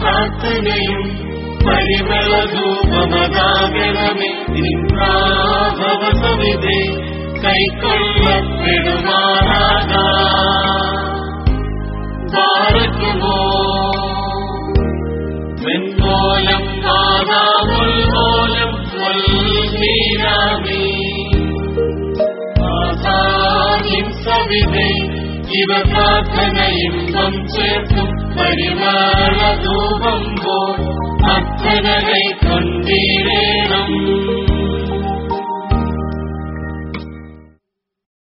പ്രാർത്ഥനയും പരിമളധൂപമതാകണമേ നിദ്രാഭവസമിതേ കൈക്കൊള്ളപ്പെടുമാറാകാ. ഭാരക്കുമോ വെൺമോലം പാതാമുൽമോലം കൊല്ലീരാമേ ഇവ പ്രാർത്ഥനയും ചേർക്കും. പരിമള ധൂപം പോ അർത്ഥനകൈ കൊണ്ടീരേണം